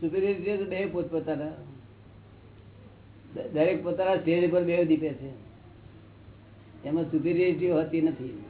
Superiority બે પોતપોતાના દરેક પોતાના સ્ટેજ પર બે દીપે છે. એમાં સુપિરિયરિટી હોતી નથી.